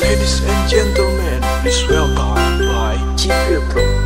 Ladies and gentlemen, please welcome by Chico Pro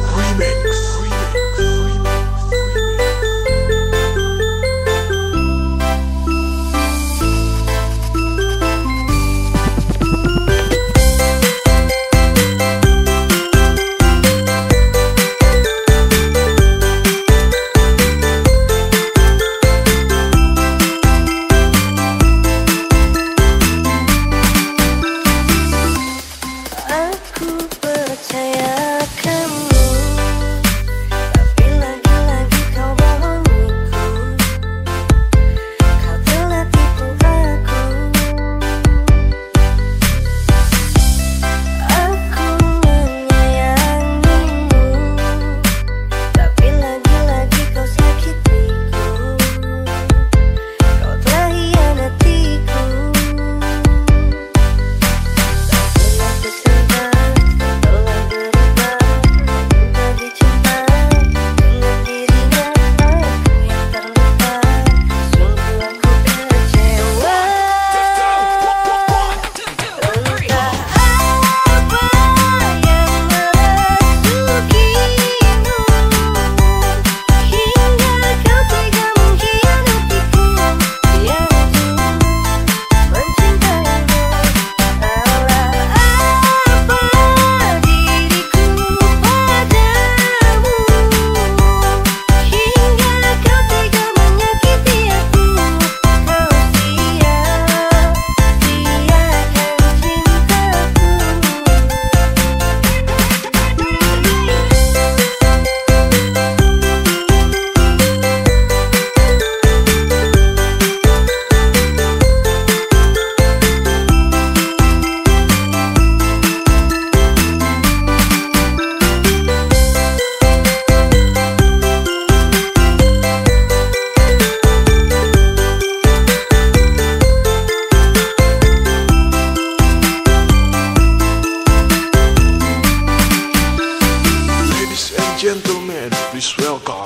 gentlemen, please welcome.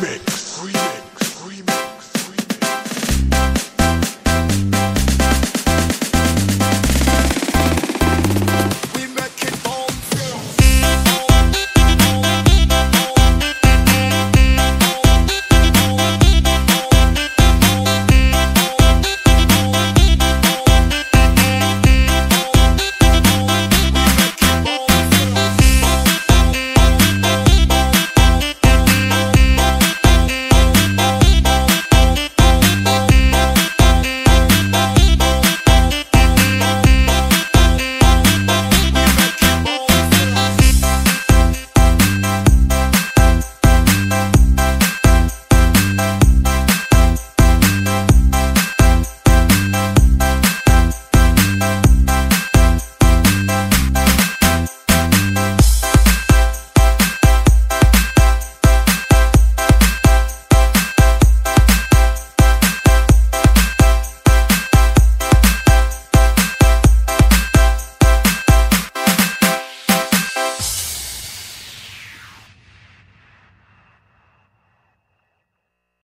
Remix. Remix.